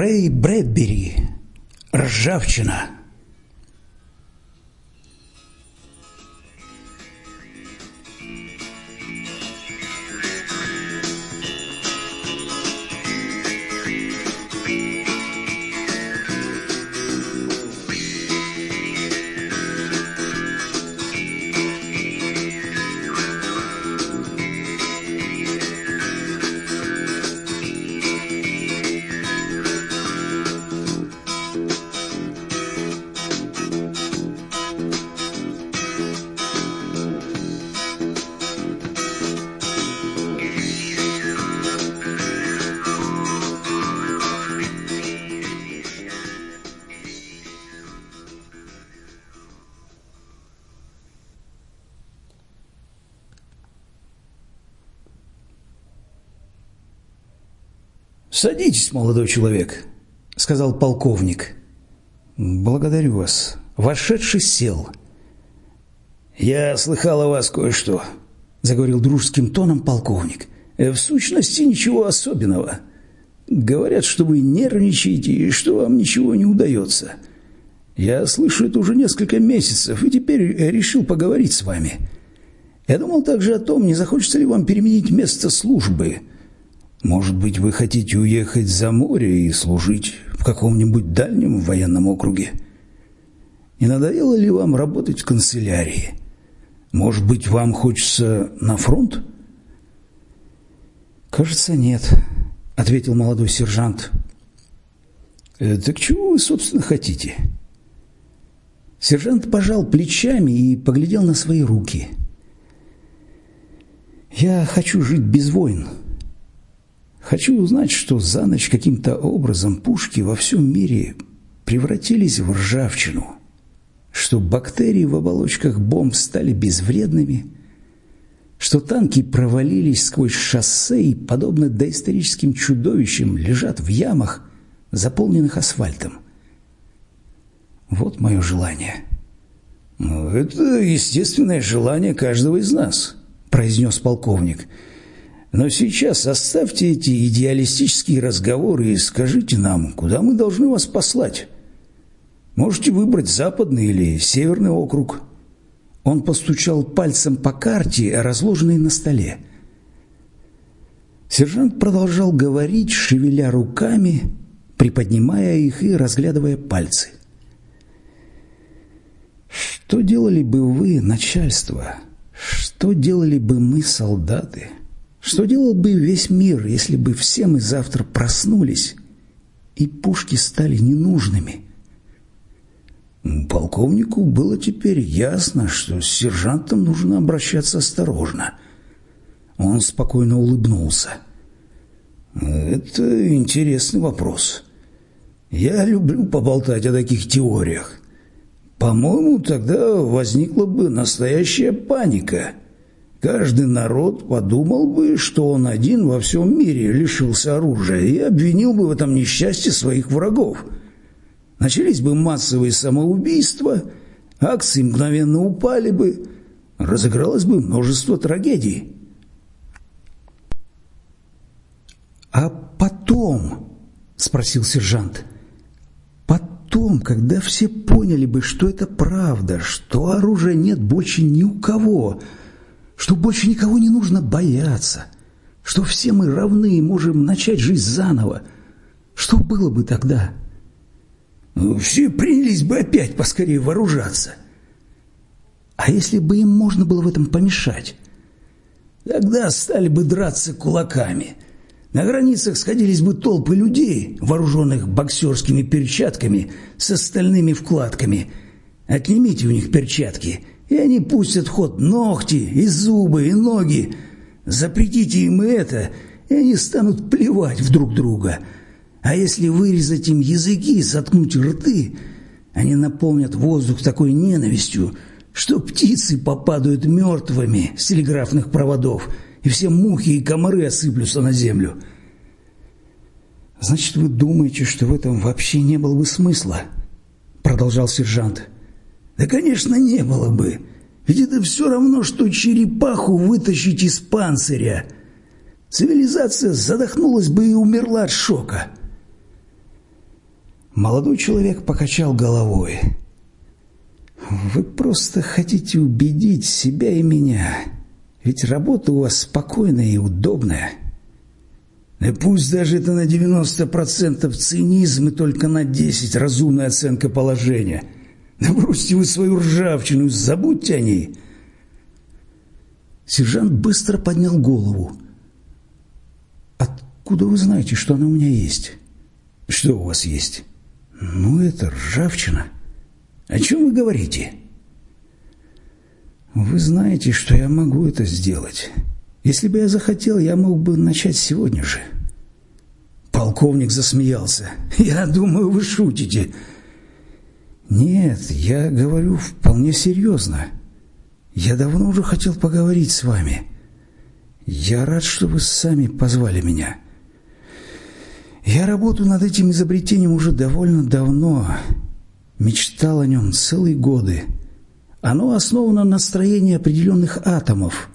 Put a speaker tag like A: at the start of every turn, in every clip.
A: Рэй Брэдбери. Ржавчина. «Садитесь, молодой человек», — сказал полковник. «Благодарю вас». Вошедший сел. «Я слыхал о вас кое-что», — заговорил дружеским тоном полковник. «В сущности, ничего особенного. Говорят, что вы нервничаете и что вам ничего не удается. Я слышу это уже несколько месяцев и теперь решил поговорить с вами. Я думал также о том, не захочется ли вам переменить место службы». Может быть, вы хотите уехать за море и служить в каком-нибудь дальнем военном округе? Не надоело ли вам работать в канцелярии? Может быть, вам хочется на фронт? Кажется, нет, ответил молодой сержант. «Э, так чего вы, собственно, хотите? Сержант пожал плечами и поглядел на свои руки. Я хочу жить без войн. Хочу узнать, что за ночь каким-то образом пушки во всем мире превратились в ржавчину, что бактерии в оболочках бомб стали безвредными, что танки провалились сквозь шоссе и, подобно доисторическим чудовищам, лежат в ямах, заполненных асфальтом. Вот мое желание.
B: «Ну, «Это естественное желание каждого из нас», – произнес полковник – но сейчас оставьте эти идеалистические разговоры и скажите нам, куда мы должны вас послать. Можете выбрать западный или северный округ.
A: Он постучал пальцем по карте, разложенной на столе. Сержант продолжал говорить, шевеля руками, приподнимая их и разглядывая пальцы. Что делали бы вы, начальство? Что делали бы мы, солдаты? Что делал бы весь мир, если бы все мы завтра проснулись и пушки стали ненужными?
B: Полковнику было теперь ясно, что с сержантом нужно обращаться осторожно. Он спокойно улыбнулся. «Это интересный вопрос. Я люблю поболтать о таких теориях. По-моему, тогда возникла бы настоящая паника». Каждый народ подумал бы, что он один во всем мире лишился оружия и обвинил бы в этом несчастье своих врагов. Начались бы массовые самоубийства, акции мгновенно упали бы, разыгралось бы множество трагедий.
A: «А потом?» – спросил сержант. «Потом, когда все поняли бы, что это правда, что оружия нет больше ни у кого», что больше никого не нужно бояться, что все мы равны и можем начать жизнь заново. Что было бы тогда?
B: Ну, все принялись бы опять поскорее вооружаться.
A: А если бы им можно было в этом помешать?
B: Тогда стали бы драться кулаками. На границах сходились бы толпы людей, вооруженных боксерскими перчатками с остальными вкладками. Отнимите у них перчатки – и они пустят в ход ногти, и зубы, и ноги. Запретите им это, и они станут плевать в друг друга. А если вырезать им языки и заткнуть рты, они наполнят воздух такой ненавистью, что птицы попадают мертвыми с телеграфных проводов, и все мухи и комары осыплются на землю.
A: «Значит, вы думаете, что в этом вообще не было бы смысла?» Продолжал сержант.
B: Да, конечно, не было бы. Ведь это все равно, что черепаху вытащить из панциря. Цивилизация задохнулась бы и умерла от шока.
A: Молодой человек покачал головой. «Вы просто хотите убедить себя и меня, ведь работа у вас спокойная и удобная». Да пусть даже это на 90% цинизм и только на 10% разумная оценка положения. Да бросьте вы свою ржавчину, забудьте о ней. Сержант быстро поднял голову. «Откуда вы знаете, что она у меня есть?» «Что у вас есть?» «Ну, это ржавчина». «О чем вы говорите?» «Вы знаете, что я могу это сделать. Если бы я захотел, я мог бы начать сегодня же». Полковник засмеялся. «Я думаю, вы шутите». «Нет, я говорю вполне серьезно. Я давно уже хотел поговорить с вами. Я рад, что вы сами позвали меня». Я работаю над этим изобретением уже довольно давно. Мечтал о нем целые годы. Оно основано на строении определенных атомов.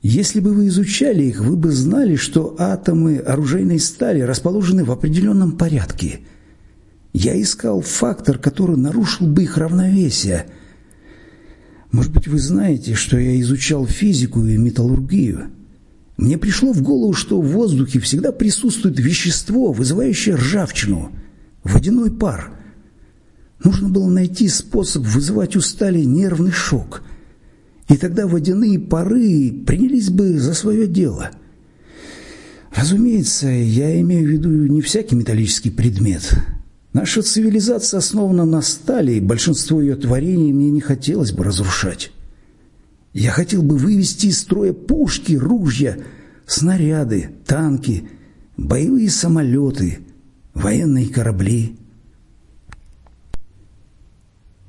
A: Если бы вы изучали их, вы бы знали, что атомы оружейной стали расположены в определенном порядке. Я искал фактор, который нарушил бы их равновесие. Может быть, вы знаете, что я изучал физику и металлургию. Мне пришло в голову, что в воздухе всегда присутствует вещество, вызывающее ржавчину, водяной пар. Нужно было найти способ вызывать у стали нервный шок. И тогда водяные пары принялись бы за свое дело. Разумеется, я имею в виду не всякий металлический предмет. Наша цивилизация основана на стали, и большинство ее творений мне не хотелось бы разрушать. Я хотел бы вывести из строя пушки, ружья, снаряды, танки, боевые самолеты, военные корабли.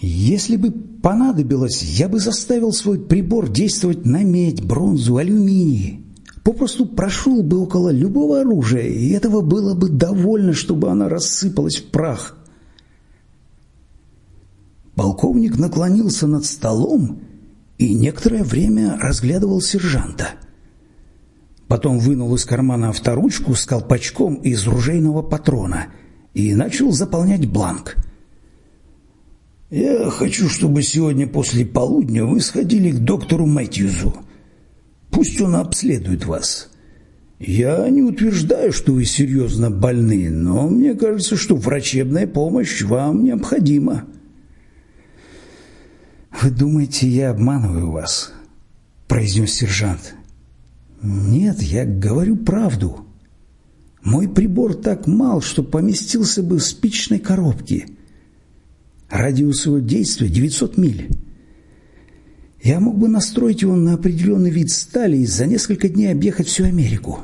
A: Если бы понадобилось, я бы заставил свой прибор действовать на медь, бронзу, алюминий. Попросту прошел бы около любого оружия, и этого было бы довольно, чтобы она рассыпалась в прах. Полковник наклонился над столом и некоторое время разглядывал сержанта. Потом вынул из кармана авторучку с колпачком из ружейного патрона и начал заполнять бланк. «Я хочу, чтобы сегодня после полудня вы сходили к доктору Мэтьюзу. Пусть он обследует вас. Я не утверждаю, что вы серьезно больны, но мне кажется, что врачебная помощь вам необходима». «Вы думаете, я обманываю вас?» – произнес сержант. «Нет, я говорю правду. Мой прибор так мал, что поместился бы в спичной коробке. Радиус его действия 900 миль. Я мог бы настроить его на определенный вид стали и за несколько дней объехать всю Америку.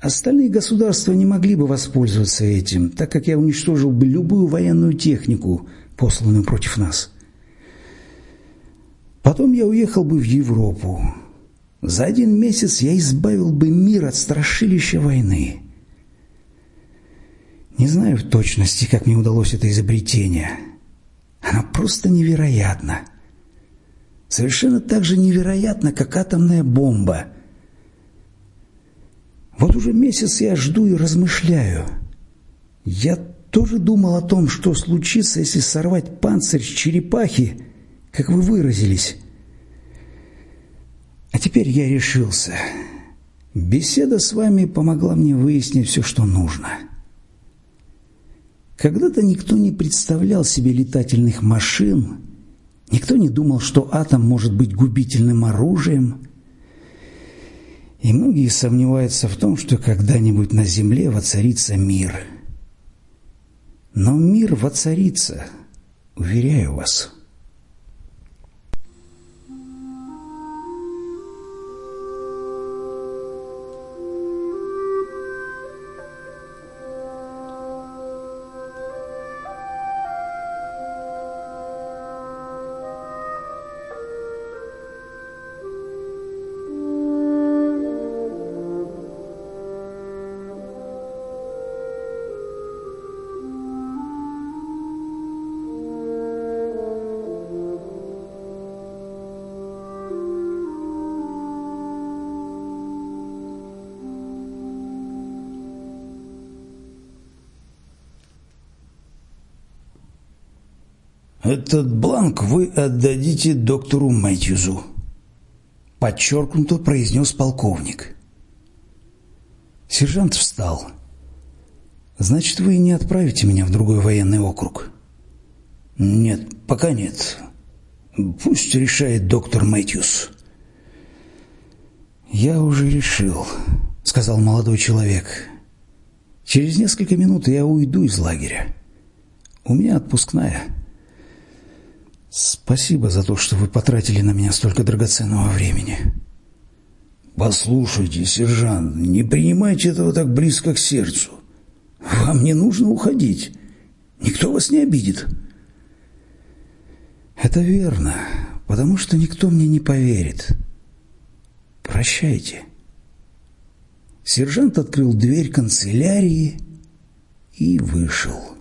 A: Остальные государства не могли бы воспользоваться этим, так как я уничтожил бы любую военную технику, посланную против нас». Потом я уехал бы в Европу. За один месяц я избавил бы мир от страшилища войны. Не знаю в точности, как мне удалось это изобретение. Оно просто невероятно. Совершенно так же невероятно, как атомная бомба. Вот уже месяц я жду и размышляю. Я тоже думал о том, что случится, если сорвать панцирь с черепахи как вы выразились. А теперь я решился. Беседа с вами помогла мне выяснить все, что нужно. Когда-то никто не представлял себе летательных машин, никто не думал, что атом может быть губительным оружием. И многие сомневаются в том, что когда-нибудь на Земле воцарится мир. Но мир воцарится, уверяю вас. «Этот бланк вы отдадите доктору Мэтьюзу», — подчеркнуто произнес полковник. Сержант встал. «Значит, вы не отправите меня в другой военный округ?» «Нет, пока нет. Пусть решает доктор Мэтьюс». «Я уже решил», — сказал молодой человек. «Через несколько минут я уйду из лагеря. У меня отпускная». «Спасибо за то, что вы потратили на меня столько драгоценного времени».
B: «Послушайте, сержант, не принимайте этого так близко к сердцу. Вам не нужно уходить. Никто вас не обидит».
A: «Это верно, потому что никто мне не поверит». «Прощайте». Сержант открыл дверь канцелярии и вышел.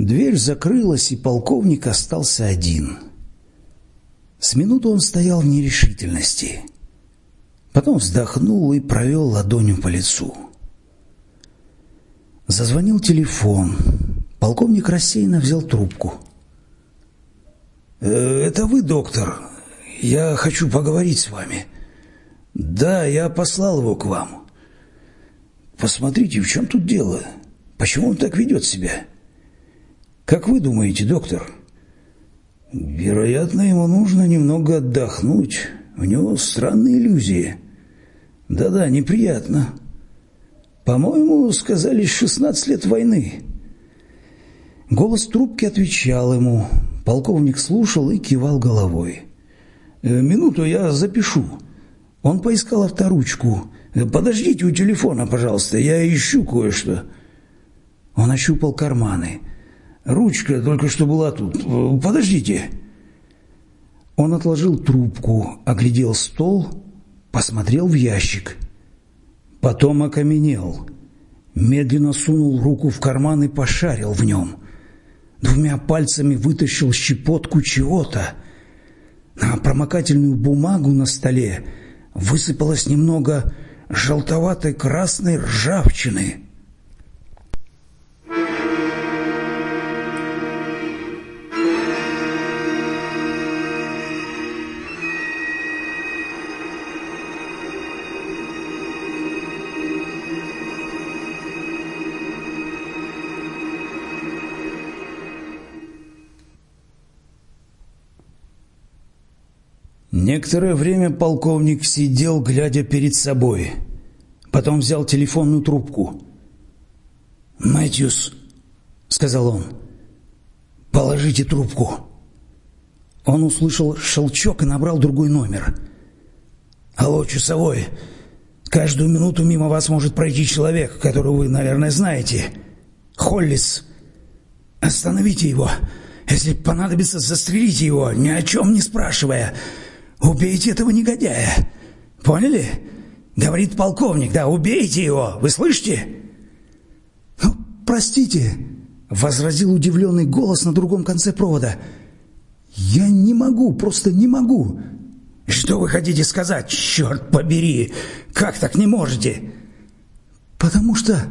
A: Дверь закрылась, и полковник остался один. С минуту он стоял в нерешительности. Потом вздохнул и провел ладонью по лицу. Зазвонил телефон. Полковник рассеянно взял трубку.
B: «Э, «Это вы, доктор? Я хочу поговорить с вами. Да, я послал его к вам. Посмотрите, в чем тут дело? Почему он так ведет себя?» Как вы думаете, доктор? Вероятно, ему нужно немного отдохнуть. У него странные иллюзии. Да-да, неприятно. По-моему, сказались 16 лет войны. Голос трубки отвечал ему. Полковник слушал и кивал головой. «Э, «Минуту, я запишу». Он поискал авторучку. «Э, «Подождите у телефона, пожалуйста, я ищу кое-что». Он ощупал карманы. Ручка только что была тут. Подождите. Он отложил трубку, оглядел стол, посмотрел в ящик. Потом окаменел. Медленно сунул руку в карман и пошарил в нем. Двумя пальцами вытащил щепотку чего-то. На промокательную бумагу на столе высыпалось немного желтоватой красной ржавчины. Некоторое время полковник сидел, глядя перед собой. Потом взял телефонную трубку. «Мэтьюс», — сказал он, — «положите трубку». Он услышал щелчок и набрал другой номер. «Алло, часовой, каждую минуту мимо вас может пройти человек, которого вы, наверное, знаете. Холлис. Остановите его. Если понадобится, застрелите его, ни о чем не спрашивая». «Убейте этого негодяя! Поняли?» Говорит полковник, да, убейте его, вы слышите? Ну, простите, возразил удивленный голос на другом конце провода. Я не могу, просто не могу. Что вы хотите сказать, черт побери? Как так не можете? Потому что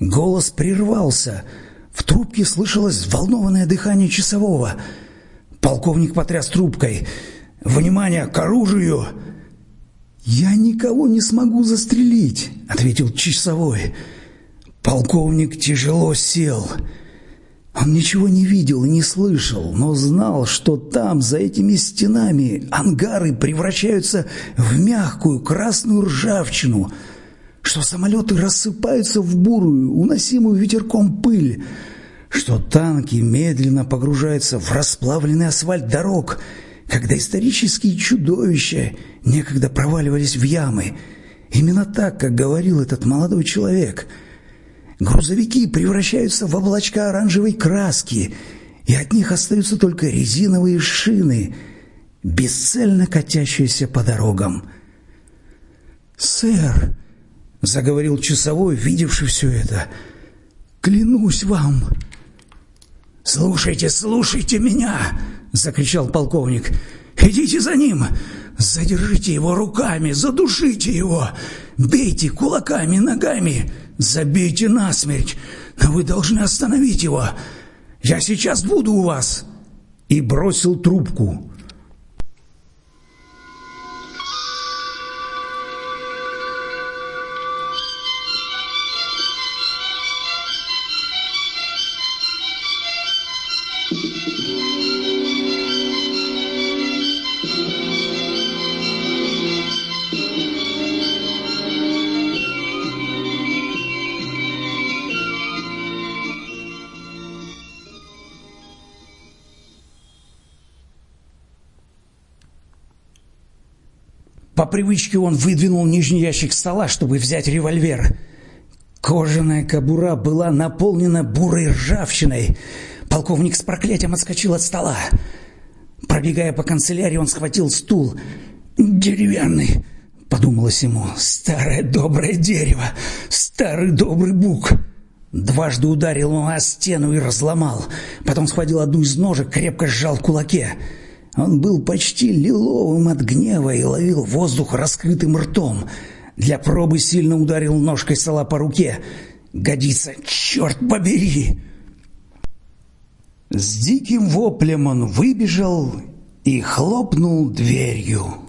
B: голос прервался. В трубке слышалось взволнованное дыхание часового. Полковник потряс трубкой. Внимание к оружию!»
A: «Я никого не смогу застрелить», — ответил часовой. Полковник тяжело сел. Он ничего не видел и не слышал, но знал, что там, за этими стенами, ангары превращаются в мягкую красную ржавчину, что самолеты рассыпаются в бурую, уносимую ветерком пыль, что танки медленно погружаются в расплавленный асфальт дорог, когда исторические чудовища некогда проваливались в ямы. Именно так, как говорил этот молодой человек. Грузовики превращаются в облачка оранжевой краски, и от них остаются только резиновые шины, бесцельно катящиеся по дорогам. «Сэр», — заговорил часовой, видевший все это, — «клянусь вам».
B: «Слушайте, слушайте меня!» — закричал полковник. «Идите за ним! Задержите его руками, задушите его! Бейте кулаками, ногами! Забейте насмерть! Но вы должны остановить его! Я сейчас буду у вас!» И бросил трубку. По привычке он выдвинул нижний ящик стола, чтобы взять револьвер. Кожаная кобура была наполнена бурой ржавчиной. Полковник с проклятием отскочил от стола. Пробегая по канцелярии, он схватил стул. «Деревянный», — подумалось ему, — «старое доброе дерево, старый добрый бук». Дважды ударил он о стену и разломал. Потом схватил одну из ножек, крепко сжал кулаке. Он был почти лиловым от гнева и ловил воздух раскрытым ртом. Для пробы сильно ударил ножкой стола по руке. «Годится, черт побери!» С диким воплем он выбежал и хлопнул дверью.